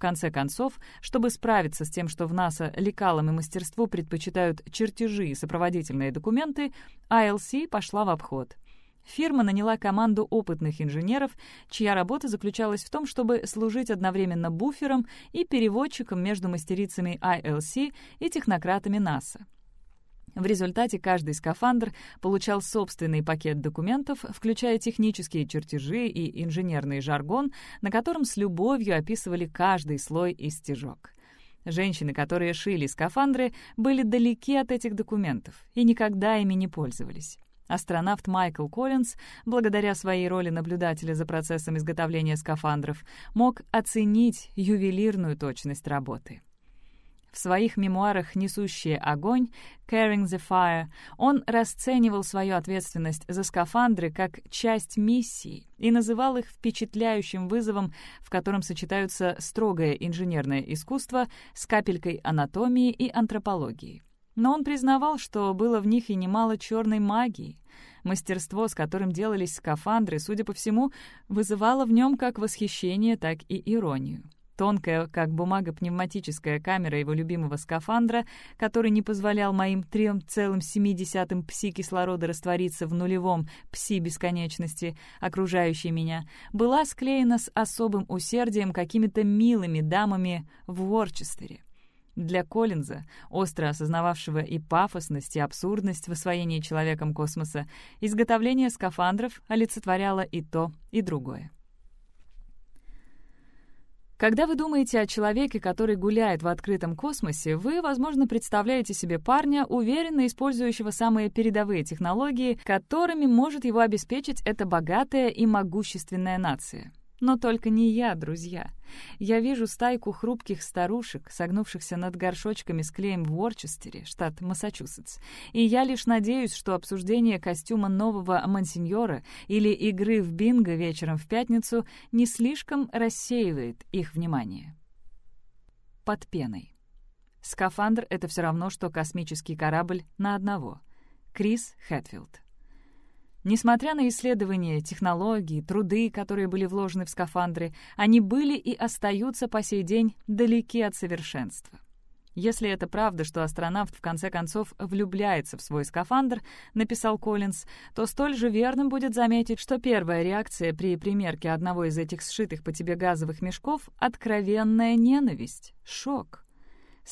Конце концов, чтобы справиться с тем, что в НАСА лекалам и мастерству предпочитают чертежи и сопроводительные документы, ALC а пошла в обход — Фирма наняла команду опытных инженеров, чья работа заключалась в том, чтобы служить одновременно буфером и переводчиком между мастерицами ILC и технократами НАСА. В результате каждый скафандр получал собственный пакет документов, включая технические чертежи и инженерный жаргон, на котором с любовью описывали каждый слой и стежок. Женщины, которые шили скафандры, были далеки от этих документов и никогда ими не пользовались. Астронавт Майкл Коллинз, благодаря своей роли наблюдателя за процессом изготовления скафандров, мог оценить ювелирную точность работы. В своих мемуарах «Несущие огонь» «Carrying the Fire» он расценивал свою ответственность за скафандры как часть миссии и называл их впечатляющим вызовом, в котором сочетаются строгое инженерное искусство с капелькой анатомии и антропологии. Но он признавал, что было в них и немало черной магии. Мастерство, с которым делались скафандры, судя по всему, вызывало в нем как восхищение, так и иронию. Тонкая, как бумага, пневматическая камера его любимого скафандра, который не позволял моим 3,7 пси кислорода раствориться в нулевом пси бесконечности, окружающей меня, была склеена с особым усердием какими-то милыми дамами в Уорчестере. Для Коллинза, остро осознававшего и пафосность, и абсурдность в освоении человеком космоса, изготовление скафандров олицетворяло и то, и другое. Когда вы думаете о человеке, который гуляет в открытом космосе, вы, возможно, представляете себе парня, уверенно использующего самые передовые технологии, которыми может его обеспечить эта богатая и могущественная нация. Но только не я, друзья. Я вижу стайку хрупких старушек, согнувшихся над горшочками с клеем в Уорчестере, штат Массачусетс. И я лишь надеюсь, что обсуждение костюма нового мансиньора или игры в бинго вечером в пятницу не слишком рассеивает их внимание. Под пеной. Скафандр — это все равно, что космический корабль на одного. Крис Хэтфилд. Несмотря на исследования, технологии, труды, которые были вложены в скафандры, они были и остаются по сей день далеки от совершенства. Если это правда, что астронавт в конце концов влюбляется в свой скафандр, написал Коллинз, то столь же верным будет заметить, что первая реакция при примерке одного из этих сшитых по тебе газовых мешков — откровенная ненависть, шок.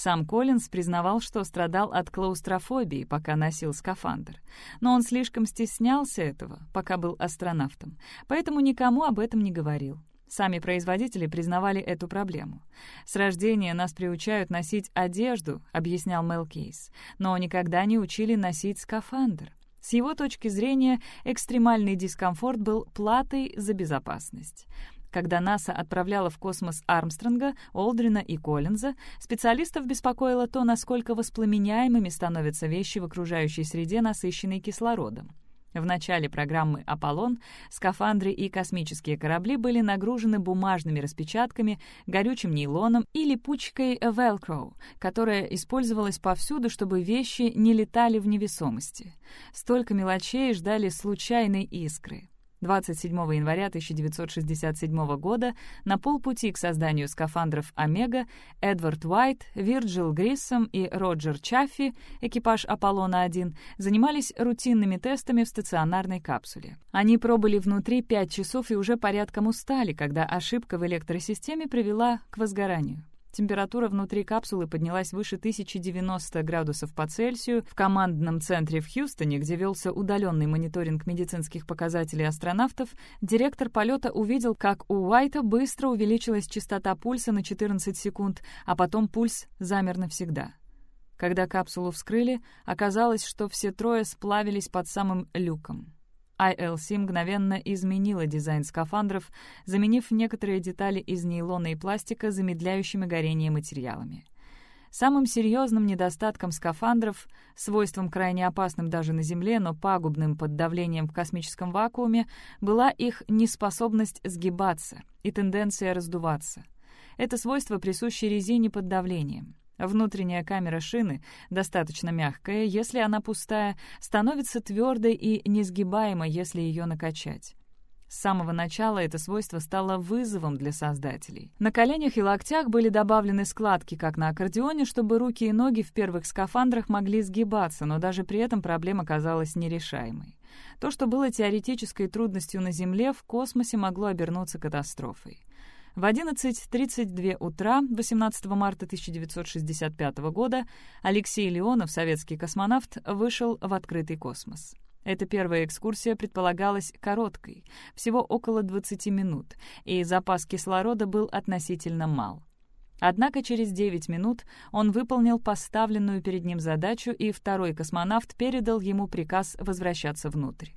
Сам Коллинз признавал, что страдал от клаустрофобии, пока носил скафандр. Но он слишком стеснялся этого, пока был астронавтом, поэтому никому об этом не говорил. Сами производители признавали эту проблему. «С рождения нас приучают носить одежду», — объяснял Мел Кейс, «но никогда не учили носить скафандр». С его точки зрения, экстремальный дискомфорт был платой за безопасность. Когда НАСА отправляла в космос Армстронга, Олдрина и Коллинза, специалистов беспокоило то, насколько воспламеняемыми становятся вещи в окружающей среде, насыщенной кислородом. В начале программы «Аполлон» скафандры и космические корабли были нагружены бумажными распечатками, горючим нейлоном и липучкой Velcro, которая использовалась повсюду, чтобы вещи не летали в невесомости. Столько мелочей ждали случайной искры. 27 января 1967 года на полпути к созданию скафандров «Омега» Эдвард Уайт, Вирджил Гриссом и Роджер Чаффи, экипаж «Аполлона-1», занимались рутинными тестами в стационарной капсуле. Они пробыли внутри 5 часов и уже порядком устали, когда ошибка в электросистеме привела к возгоранию. Температура внутри капсулы поднялась выше 1090 градусов по Цельсию. В командном центре в Хьюстоне, где велся удаленный мониторинг медицинских показателей астронавтов, директор полета увидел, как у Уайта быстро увеличилась частота пульса на 14 секунд, а потом пульс замер навсегда. Когда капсулу вскрыли, оказалось, что все трое сплавились под самым люком. ILC мгновенно изменила дизайн скафандров, заменив некоторые детали из нейлона и пластика замедляющими горение материалами. Самым серьезным недостатком скафандров, свойством крайне опасным даже на Земле, но пагубным под давлением в космическом вакууме, была их неспособность сгибаться и тенденция раздуваться. Это свойство присуще резине под давлением. Внутренняя камера шины, достаточно мягкая, если она пустая, становится твердой и несгибаемой, если ее накачать. С самого начала это свойство стало вызовом для создателей. На коленях и локтях были добавлены складки, как на аккордеоне, чтобы руки и ноги в первых скафандрах могли сгибаться, но даже при этом проблема казалась нерешаемой. То, что было теоретической трудностью на Земле, в космосе могло обернуться катастрофой. В 11.32 утра 18 марта 1965 года Алексей Леонов, советский космонавт, вышел в открытый космос. Эта первая экскурсия предполагалась короткой, всего около 20 минут, и запас кислорода был относительно мал. Однако через 9 минут он выполнил поставленную перед ним задачу, и второй космонавт передал ему приказ возвращаться внутрь.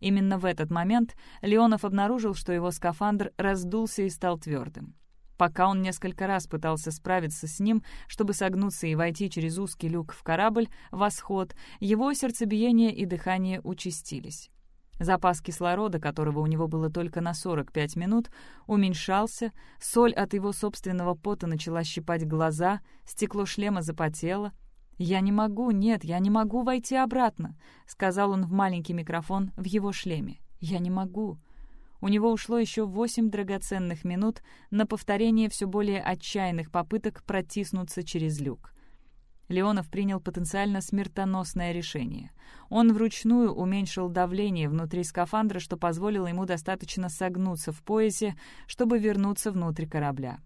Именно в этот момент Леонов обнаружил, что его скафандр раздулся и стал твердым. Пока он несколько раз пытался справиться с ним, чтобы согнуться и войти через узкий люк в корабль, восход, его сердцебиение и дыхание участились. Запас кислорода, которого у него было только на 45 минут, уменьшался, соль от его собственного пота начала щипать глаза, стекло шлема запотело — «Я не могу, нет, я не могу войти обратно», — сказал он в маленький микрофон в его шлеме. «Я не могу». У него ушло еще восемь драгоценных минут на повторение все более отчаянных попыток протиснуться через люк. Леонов принял потенциально смертоносное решение. Он вручную уменьшил давление внутри скафандра, что позволило ему достаточно согнуться в поясе, чтобы вернуться внутрь корабля.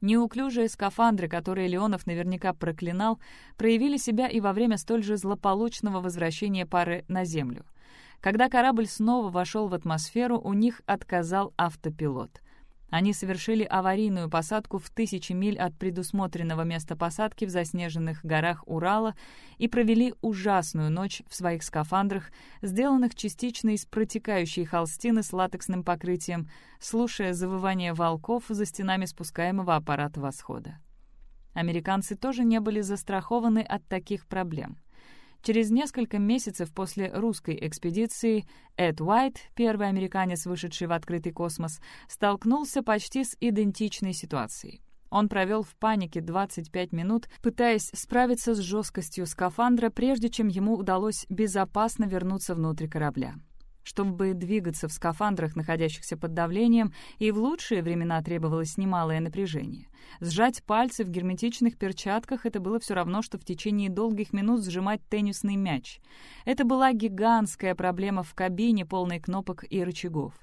Неуклюжие скафандры, которые Леонов наверняка проклинал, проявили себя и во время столь же злополучного возвращения пары на Землю. Когда корабль снова вошел в атмосферу, у них отказал автопилот — они совершили аварийную посадку в тысячи миль от предусмотренного места посадки в заснеженных горах Урала и провели ужасную ночь в своих скафандрах, сделанных частично из протекающей холстины с латексным покрытием, слушая завывание волков за стенами спускаемого аппарата восхода. Американцы тоже не были застрахованы от таких проблем — Через несколько месяцев после русской экспедиции Эд Уайт, первый американец, вышедший в открытый космос, столкнулся почти с идентичной ситуацией. Он провел в панике 25 минут, пытаясь справиться с жесткостью скафандра, прежде чем ему удалось безопасно вернуться внутрь корабля. Чтобы двигаться в скафандрах, находящихся под давлением, и в лучшие времена требовалось немалое напряжение. Сжать пальцы в герметичных перчатках — это было все равно, что в течение долгих минут сжимать теннисный мяч. Это была гигантская проблема в кабине, полной кнопок и рычагов.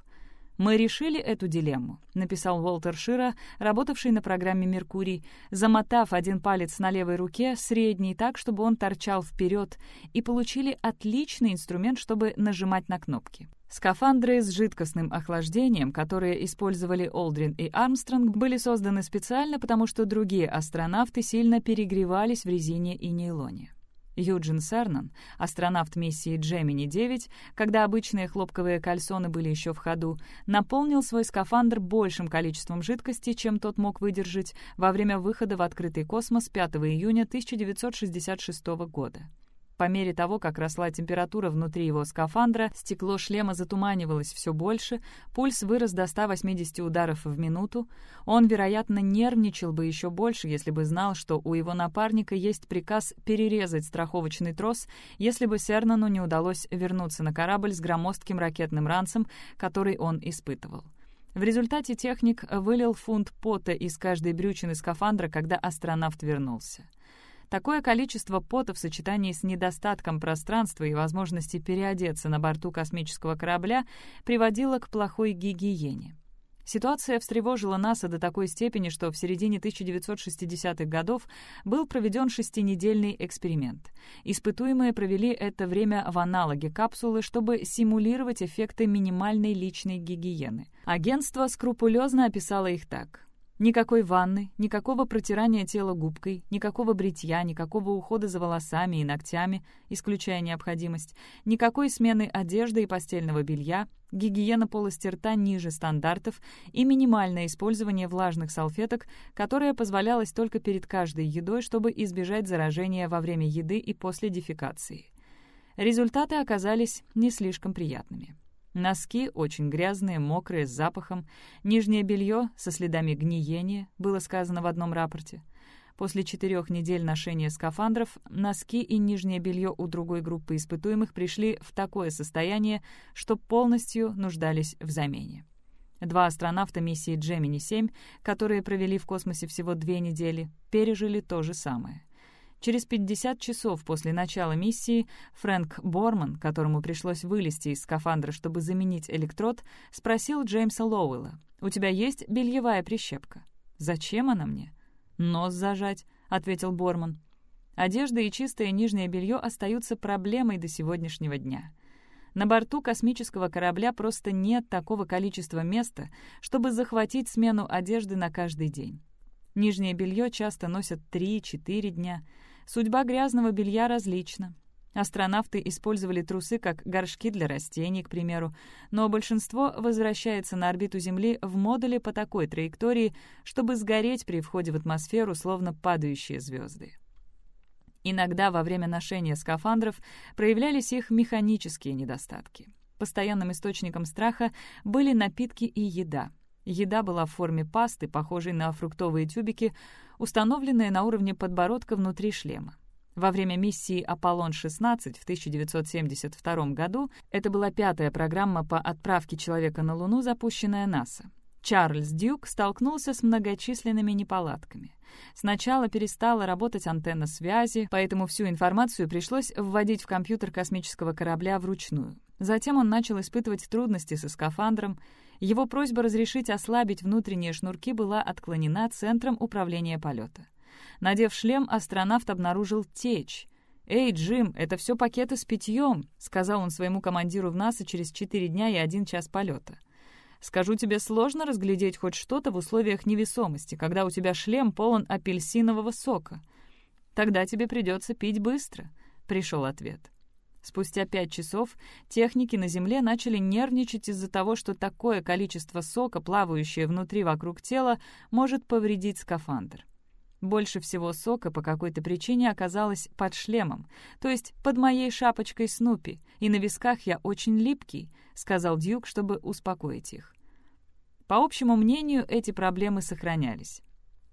«Мы решили эту дилемму», — написал Уолтер Шира, работавший на программе «Меркурий», замотав один палец на левой руке, средний так, чтобы он торчал вперед, и получили отличный инструмент, чтобы нажимать на кнопки. Скафандры с жидкостным охлаждением, которые использовали Олдрин и Армстронг, были созданы специально, потому что другие астронавты сильно перегревались в резине и нейлоне. Юджин Сернан, астронавт миссии Джемини-9, когда обычные хлопковые кальсоны были еще в ходу, наполнил свой скафандр большим количеством жидкости, чем тот мог выдержать во время выхода в открытый космос 5 июня 1966 года. По мере того, как росла температура внутри его скафандра, стекло шлема затуманивалось все больше, пульс вырос до 180 ударов в минуту. Он, вероятно, нервничал бы еще больше, если бы знал, что у его напарника есть приказ перерезать страховочный трос, если бы Сернану не удалось вернуться на корабль с громоздким ракетным ранцем, который он испытывал. В результате техник вылил фунт пота из каждой брючины скафандра, когда астронавт вернулся. Такое количество пота в сочетании с недостатком пространства и возможности переодеться на борту космического корабля приводило к плохой гигиене. Ситуация встревожила НАСА до такой степени, что в середине 1960-х годов был проведен шестинедельный эксперимент. Испытуемые провели это время в аналоге капсулы, чтобы симулировать эффекты минимальной личной гигиены. Агентство скрупулезно описало их так. Никакой ванны, никакого протирания тела губкой, никакого бритья, никакого ухода за волосами и ногтями, исключая необходимость, никакой смены одежды и постельного белья, гигиена полости рта ниже стандартов и минимальное использование влажных салфеток, которое позволялось только перед каждой едой, чтобы избежать заражения во время еды и после дефекации. Результаты оказались не слишком приятными. Носки очень грязные, мокрые, с запахом. Нижнее белье со следами гниения, было сказано в одном рапорте. После четырех недель ношения скафандров носки и нижнее белье у другой группы испытуемых пришли в такое состояние, что полностью нуждались в замене. Два астронавта миссии Gemini-7, которые провели в космосе всего две недели, пережили то же самое. Через 50 часов после начала миссии Фрэнк Борман, которому пришлось вылезти из скафандра, чтобы заменить электрод, спросил Джеймса Лоуэлла, «У тебя есть бельевая прищепка?» «Зачем она мне?» «Нос зажать», — ответил Борман. Одежда и чистое нижнее белье остаются проблемой до сегодняшнего дня. На борту космического корабля просто нет такого количества места, чтобы захватить смену одежды на каждый день. Нижнее белье часто носят 3-4 дня — Судьба грязного белья различна. Астронавты использовали трусы как горшки для растений, к примеру, но большинство возвращается на орбиту Земли в модуле по такой траектории, чтобы сгореть при входе в атмосферу, словно падающие звезды. Иногда во время ношения скафандров проявлялись их механические недостатки. Постоянным источником страха были напитки и еда. Еда была в форме пасты, похожей на фруктовые тюбики, установленная на уровне подбородка внутри шлема. Во время миссии «Аполлон-16» в 1972 году это была пятая программа по отправке человека на Луну, запущенная НАСА. Чарльз Дюк столкнулся с многочисленными неполадками. Сначала перестала работать антенна связи, поэтому всю информацию пришлось вводить в компьютер космического корабля вручную. Затем он начал испытывать трудности со скафандром. Его просьба разрешить ослабить внутренние шнурки была отклонена Центром управления полета. Надев шлем, астронавт обнаружил течь. «Эй, Джим, это все пакеты с питьем», — сказал он своему командиру в НАСА через 4 дня и 1 час полета. «Скажу тебе, сложно разглядеть хоть что-то в условиях невесомости, когда у тебя шлем полон апельсинового сока. Тогда тебе придется пить быстро», — пришел ответ. Спустя пять часов техники на Земле начали нервничать из-за того, что такое количество сока, плавающее внутри вокруг тела, может повредить скафандр. Больше всего сока по какой-то причине оказалось под шлемом, то есть под моей шапочкой Снупи, и на висках я очень липкий, сказал Дьюк, чтобы успокоить их. По общему мнению, эти проблемы сохранялись.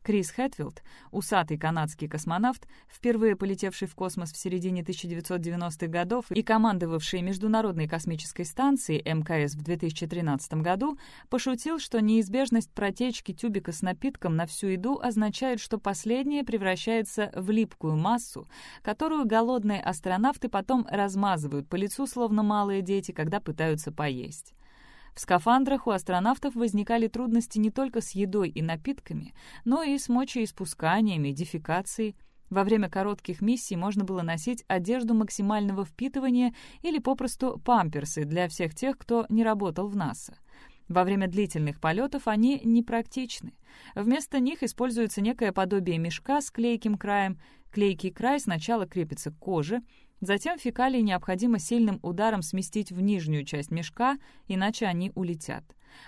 Крис Хэтфилд, усатый канадский космонавт, впервые полетевший в космос в середине 1990-х годов и командовавший Международной космической станцией МКС в 2013 году, пошутил, что неизбежность протечки тюбика с напитком на всю еду означает, что последнее превращается в липкую массу, которую голодные астронавты потом размазывают по лицу, словно малые дети, когда пытаются поесть. В скафандрах у астронавтов возникали трудности не только с едой и напитками, но и с мочеиспусканиями, дефекацией. Во время коротких миссий можно было носить одежду максимального впитывания или попросту памперсы для всех тех, кто не работал в НАСА. Во время длительных полетов они непрактичны. Вместо них используется некое подобие мешка с клейким краем. Клейкий край сначала крепится к коже, Затем фекалии необходимо сильным ударом сместить в нижнюю часть мешка, иначе они улетят.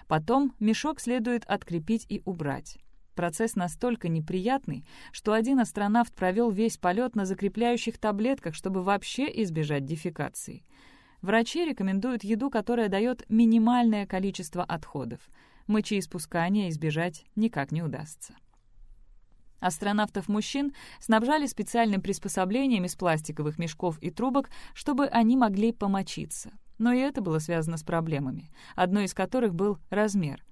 Потом мешок следует открепить и убрать. Процесс настолько неприятный, что один астронавт провел весь полет на закрепляющих таблетках, чтобы вообще избежать дефекации. Врачи рекомендуют еду, которая дает минимальное количество отходов. Мочеиспускания избежать никак не удастся. Астронавтов-мужчин снабжали специальным приспособлением из пластиковых мешков и трубок, чтобы они могли помочиться. Но и это было связано с проблемами, одной из которых был размер.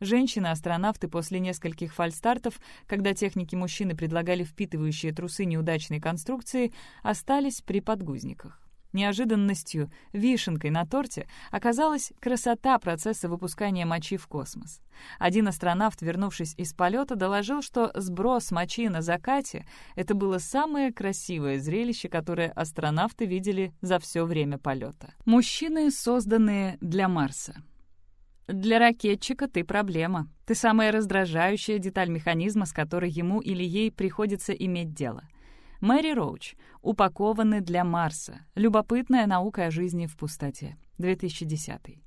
Женщины-астронавты после нескольких фальстартов, когда техники-мужчины предлагали впитывающие трусы неудачной конструкции, остались при подгузниках. Неожиданностью, вишенкой на торте оказалась красота процесса выпускания мочи в космос. Один астронавт, вернувшись из полета, доложил, что сброс мочи на закате — это было самое красивое зрелище, которое астронавты видели за все время полета. Мужчины, созданные для Марса. Для ракетчика ты проблема. Ты самая раздражающая деталь механизма, с которой ему или ей приходится иметь дело. Мэри Роуч. Упакованы для Марса. Любопытная наука о жизни в пустоте. 2010.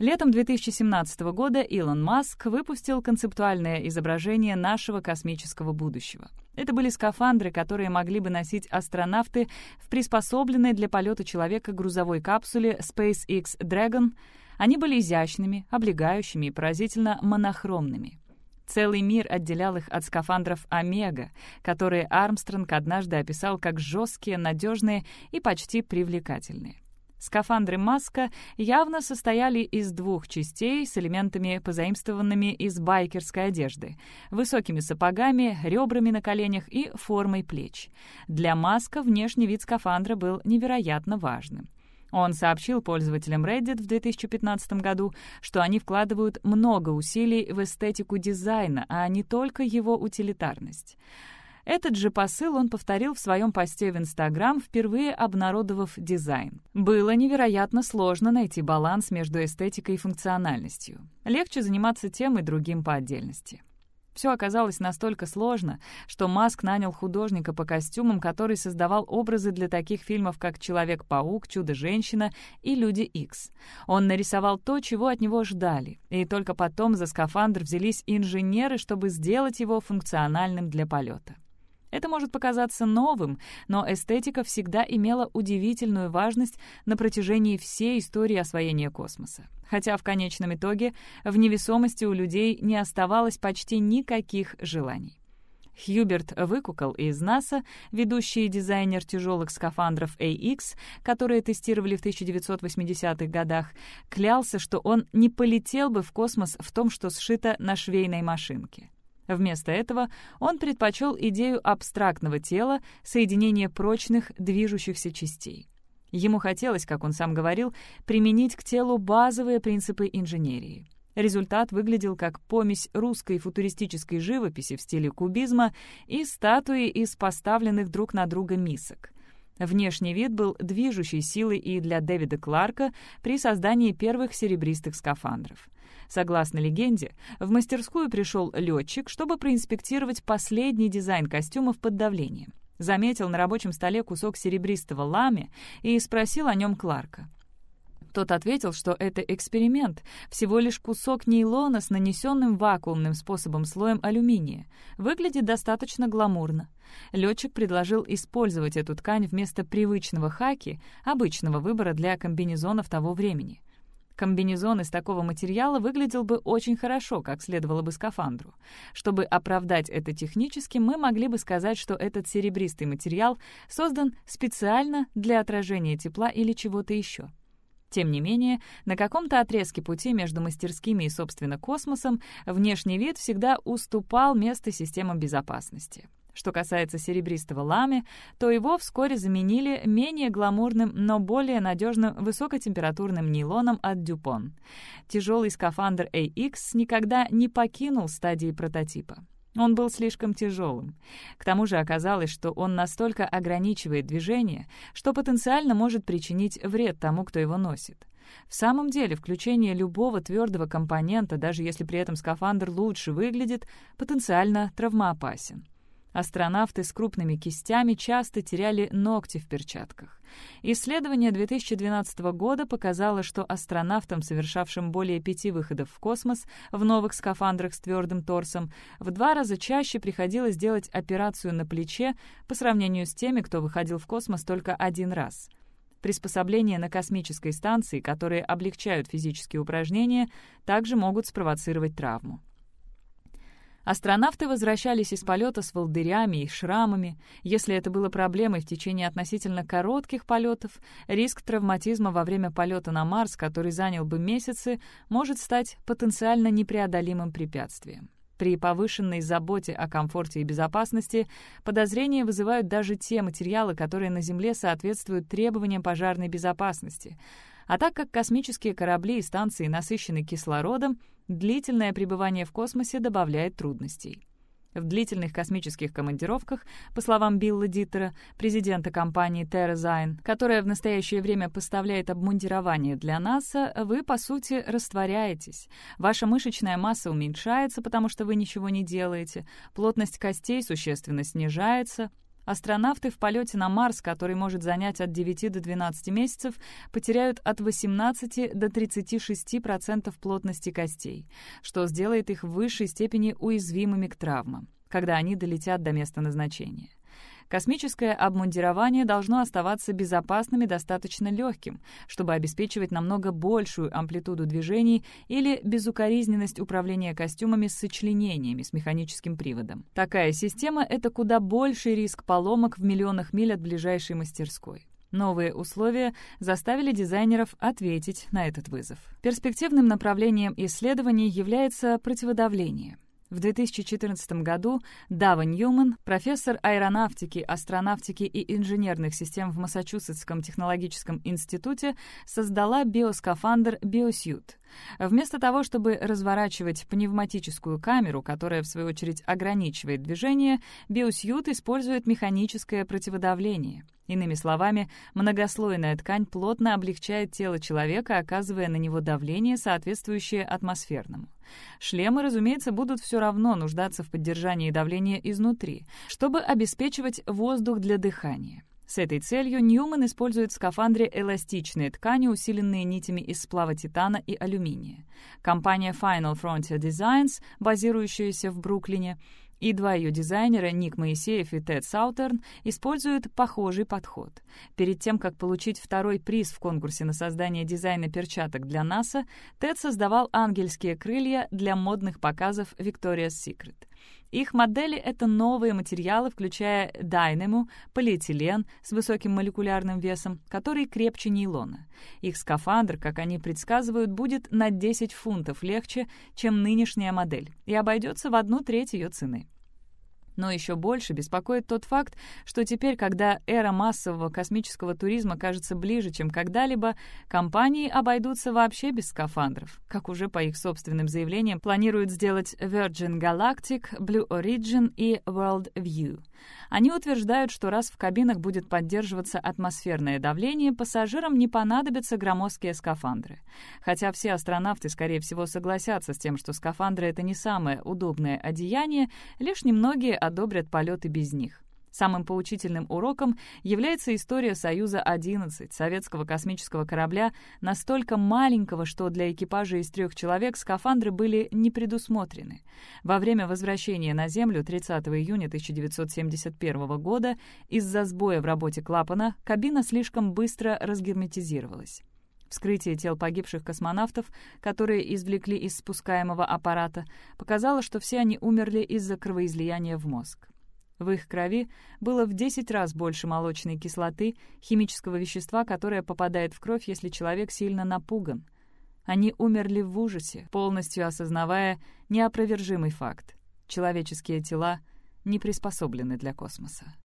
Летом 2017 года Илон Маск выпустил концептуальное изображение нашего космического будущего. Это были скафандры, которые могли бы носить астронавты в приспособленной для полета человека грузовой капсуле SpaceX Dragon. Они были изящными, облегающими и поразительно монохромными. Целый мир отделял их от скафандров «Омега», которые Армстронг однажды описал как жесткие, надежные и почти привлекательные. Скафандры «Маска» явно состояли из двух частей с элементами, позаимствованными из байкерской одежды, высокими сапогами, ребрами на коленях и формой плеч. Для Маска внешний вид скафандра был невероятно важным. Он сообщил пользователям Reddit в 2015 году, что они вкладывают много усилий в эстетику дизайна, а не только его утилитарность. Этот же посыл он повторил в своем посте в Инстаграм, впервые обнародовав дизайн. Было невероятно сложно найти баланс между эстетикой и функциональностью. Легче заниматься тем и другим по отдельности. Все оказалось настолько сложно, что Маск нанял художника по костюмам, который создавал образы для таких фильмов, как «Человек-паук», «Чудо-женщина» и «Люди Икс». Он нарисовал то, чего от него ждали, и только потом за скафандр взялись инженеры, чтобы сделать его функциональным для полета. Это может показаться новым, но эстетика всегда имела удивительную важность на протяжении всей истории освоения космоса. Хотя в конечном итоге в невесомости у людей не оставалось почти никаких желаний. Хьюберт Выкукол из НАСА, ведущий дизайнер тяжелых скафандров AX, которые тестировали в 1980-х годах, клялся, что он не полетел бы в космос в том, что сшито на швейной машинке. Вместо этого он предпочел идею абстрактного тела, соединения прочных движущихся частей. Ему хотелось, как он сам говорил, применить к телу базовые принципы инженерии. Результат выглядел как помесь русской футуристической живописи в стиле кубизма и статуи из поставленных друг на друга мисок. Внешний вид был движущей силой и для Дэвида Кларка при создании первых серебристых скафандров. Согласно легенде, в мастерскую пришел летчик, чтобы проинспектировать последний дизайн костюмов под давлением. Заметил на рабочем столе кусок серебристого лами и спросил о нем Кларка. Тот ответил, что это эксперимент, всего лишь кусок нейлона с нанесенным вакуумным способом слоем алюминия. Выглядит достаточно гламурно. Летчик предложил использовать эту ткань вместо привычного хаки, обычного выбора для комбинезонов того времени. Комбинезон из такого материала выглядел бы очень хорошо, как следовало бы скафандру. Чтобы оправдать это технически, мы могли бы сказать, что этот серебристый материал создан специально для отражения тепла или чего-то еще. Тем не менее, на каком-то отрезке пути между мастерскими и, собственно, космосом внешний вид всегда уступал место системам безопасности. Что касается серебристого лами, то его вскоре заменили менее гламурным, но более надежным высокотемпературным нейлоном от Дюпон. Тяжелый скафандр AX никогда не покинул стадии прототипа. Он был слишком тяжелым. К тому же оказалось, что он настолько ограничивает движение, что потенциально может причинить вред тому, кто его носит. В самом деле, включение любого твердого компонента, даже если при этом скафандр лучше выглядит, потенциально травмоопасен. Астронавты с крупными кистями часто теряли ногти в перчатках. Исследование 2012 года показало, что астронавтам, совершавшим более пяти выходов в космос в новых скафандрах с твердым торсом, в два раза чаще приходилось делать операцию на плече по сравнению с теми, кто выходил в космос только один раз. Приспособления на космической станции, которые облегчают физические упражнения, также могут спровоцировать травму. Астронавты возвращались из полета с волдырями и шрамами. Если это было проблемой в течение относительно коротких полетов, риск травматизма во время полета на Марс, который занял бы месяцы, может стать потенциально непреодолимым препятствием. При повышенной заботе о комфорте и безопасности подозрения вызывают даже те материалы, которые на Земле соответствуют требованиям пожарной безопасности. А так как космические корабли и станции насыщены кислородом, длительное пребывание в космосе добавляет трудностей. В длительных космических командировках, по словам Билла Диттера, президента компании TerraZyne, которая в настоящее время поставляет обмундирование для НАСА, вы, по сути, растворяетесь. Ваша мышечная масса уменьшается, потому что вы ничего не делаете, плотность костей существенно снижается, Астронавты в полете на Марс, который может занять от 9 до 12 месяцев, потеряют от 18 до 36% плотности костей, что сделает их в высшей степени уязвимыми к травмам, когда они долетят до места назначения. Космическое обмундирование должно оставаться безопасным и достаточно легким, чтобы обеспечивать намного большую амплитуду движений или безукоризненность управления костюмами с сочленениями с механическим приводом. Такая система — это куда больший риск поломок в миллионах миль от ближайшей мастерской. Новые условия заставили дизайнеров ответить на этот вызов. Перспективным направлением исследований является противодавление — в 2014 году Дава Ньюман, профессор аэронавтики, астронавтики и инженерных систем в Массачусетском технологическом институте, создала биоскафандр «Биосьют». Вместо того, чтобы разворачивать пневматическую камеру, которая, в свою очередь, ограничивает движение, биосьют использует механическое противодавление. Иными словами, многослойная ткань плотно облегчает тело человека, оказывая на него давление, соответствующее атмосферному. Шлемы, разумеется, будут все равно нуждаться в поддержании давления изнутри, чтобы обеспечивать воздух для дыхания. С этой целью Ньюман использует в скафандре эластичные ткани, усиленные нитями из сплава титана и алюминия. Компания Final Frontier Designs, базирующаяся в Бруклине, и два ее дизайнера, Ник Моисеев и Тед Саутерн, используют похожий подход. Перед тем, как получить второй приз в конкурсе на создание дизайна перчаток для НАСА, Тед создавал ангельские крылья для модных показов Victoria's Secret. Их модели — это новые материалы, включая дайнему, полиэтилен с высоким молекулярным весом, который крепче нейлона. Их скафандр, как они предсказывают, будет на 10 фунтов легче, чем нынешняя модель, и обойдется в одну треть ее цены. Но еще больше беспокоит тот факт, что теперь, когда эра массового космического туризма кажется ближе, чем когда-либо, компании обойдутся вообще без скафандров, как уже по их собственным заявлениям планируют сделать Virgin Galactic, Blue Origin и World View. Они утверждают, что раз в кабинах будет поддерживаться атмосферное давление, пассажирам не понадобятся громоздкие скафандры. Хотя все астронавты, скорее всего, согласятся с тем, что скафандры — это не самое удобное одеяние, лишь немногие одобрят полеты без них. Самым поучительным уроком является история «Союза-11», советского космического корабля, настолько маленького, что для экипажа из трех человек скафандры были не предусмотрены. Во время возвращения на Землю 30 июня 1971 года из-за сбоя в работе клапана кабина слишком быстро разгерметизировалась. Вскрытие тел погибших космонавтов, которые извлекли из спускаемого аппарата, показало, что все они умерли из-за кровоизлияния в мозг. В их крови было в 10 раз больше молочной кислоты, химического вещества, которое попадает в кровь, если человек сильно напуган. Они умерли в ужасе, полностью осознавая неопровержимый факт. Человеческие тела не приспособлены для космоса.